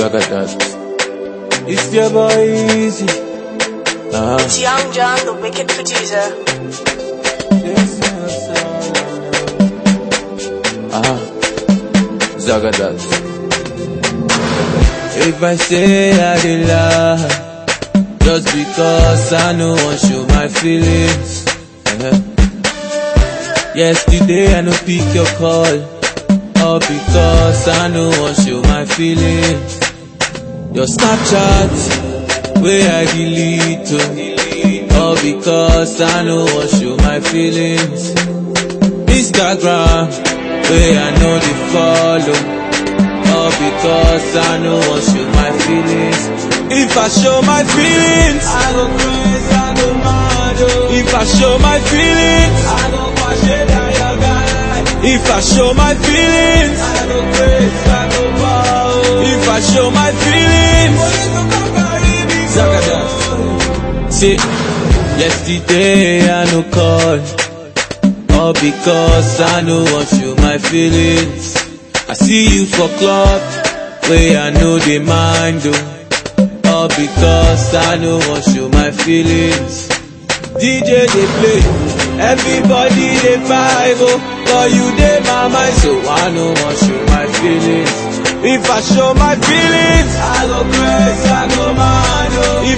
Zagadat. It's your boy Easy. Uh-huh. It's Young John, the wicked producer. Uh-huh. Zagadat. If I say I did lie, just because I know I show my feelings. Uh-huh. Yesterday I no pick your call, all because I know I show my feelings. Your Snapchat, where I delete, oh, all because I know I show my feelings. Instagram, where I know they follow, oh. all because I know I show my feelings. If I show my feelings, I go crazy, I go mad. oh. If I show my feelings, I go it out your guy. If I show my feelings, I go crazy, I go mad. oh. If I show my feelings, See, yesterday I no call. All because I know I show my feelings. I see you for club, where I know they mind oh. All because I know I show my feelings. DJ they play, everybody they vibe oh. But you they my mind, so I know I show my feelings. If I show my feelings,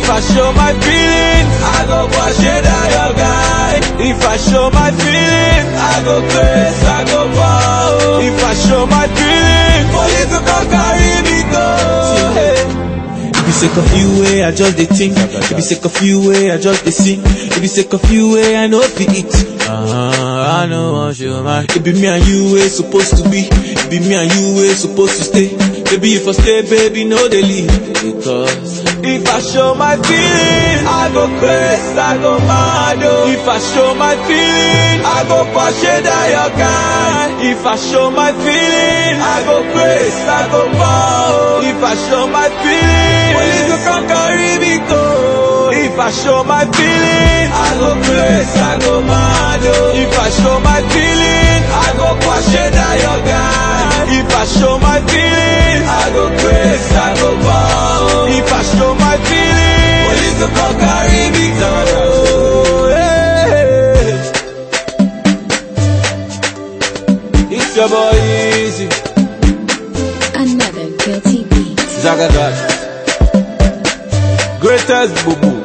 If I show my feelings, I go wash it out your guy. If I show my feelings, I go crazy, I go wild. If I show my feelings, police will come carry me go. If you sick of you way, I just dey think. If you sick of you way, I just dey sing. If you sick of you way, I know fi eat. Uh-huh, I know what you man. It be me and you way supposed to be. It be me and you way supposed to stay. Baby, if I stay, baby, no they leave. Because if I show my feelings, I go crazy, I go mad. Oh. If I show my feelings, I go it down your guy. If I show my feelings, I go crazy, I go mad. If I show my feelings, police will come carry me go. If I show my feelings, I go crazy, I go mad. Oh. If I show my feelings, I go it down your guy. If I show my feelings, I go crazy, I go mad. Your boy Easy, Another guilty beat. Zagadat. Greatest boo boo,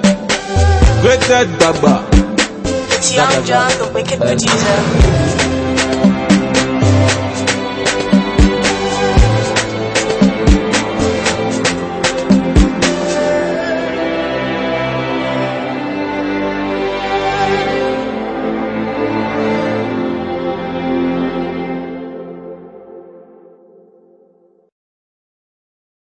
greatest baba. It's Young John, the wicked producer.